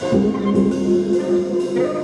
Thank you.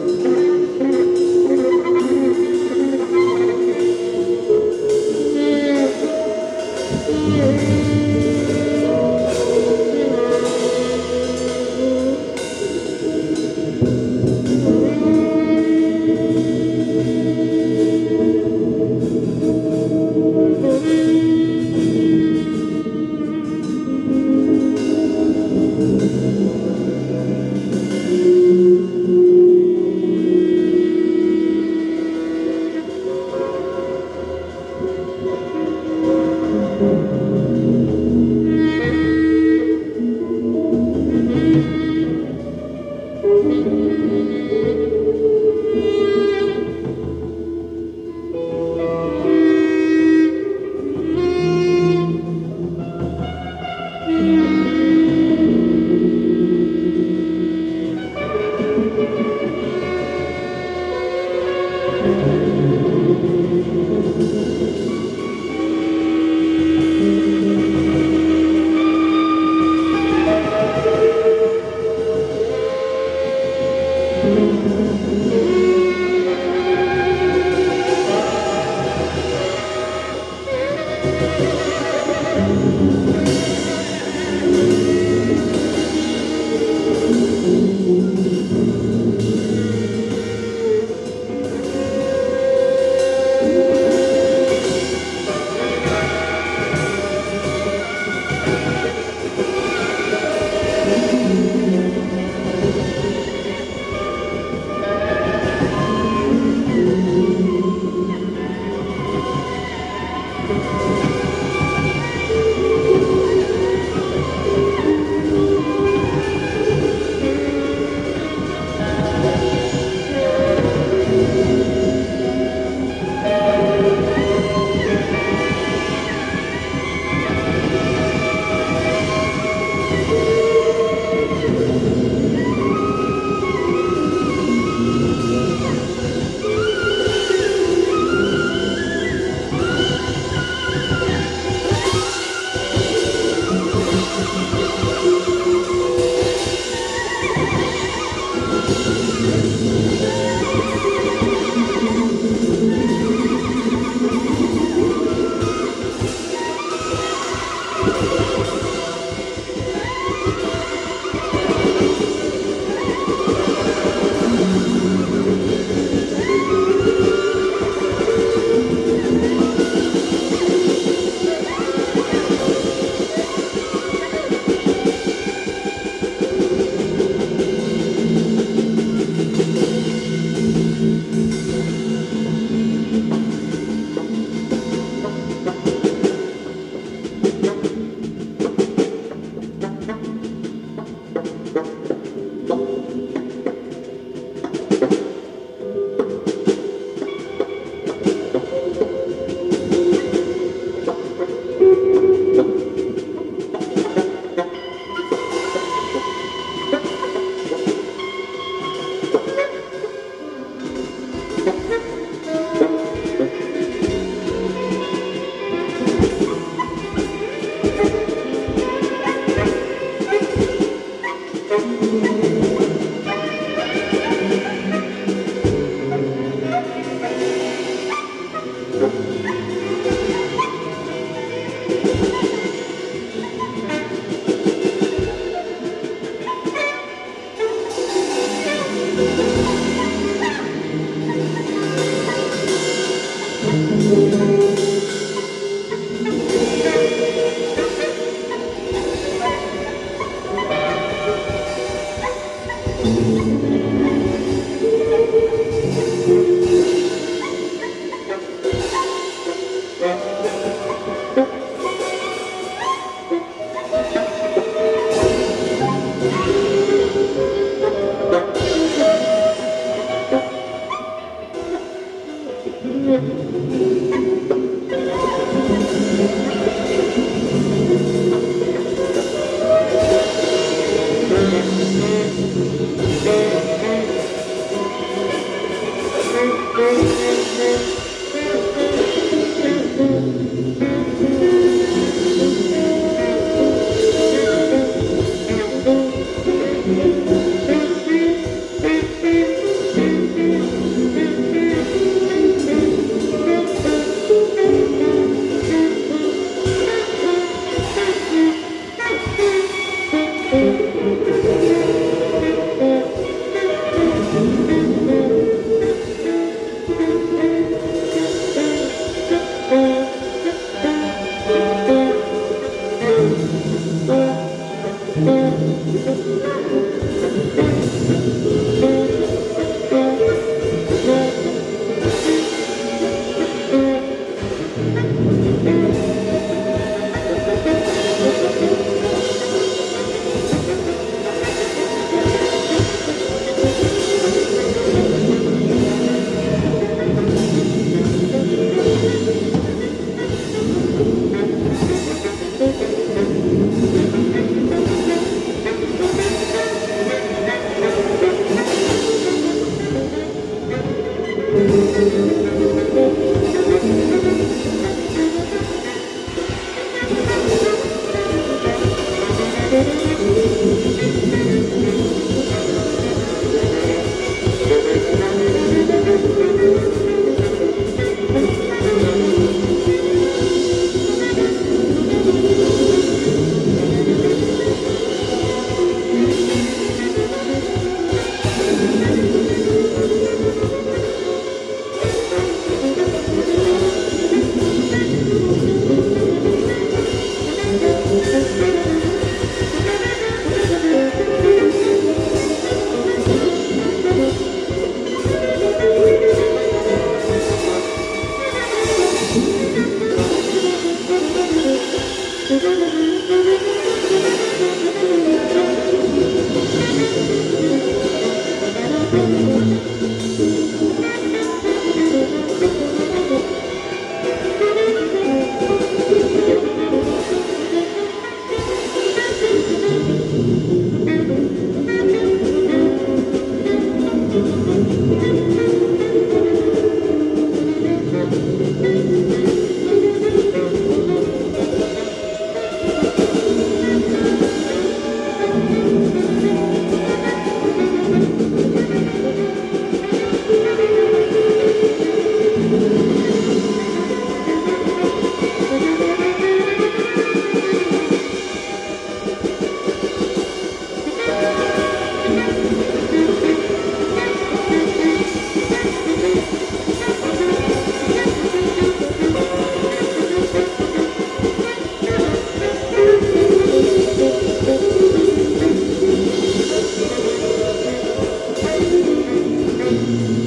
Amen.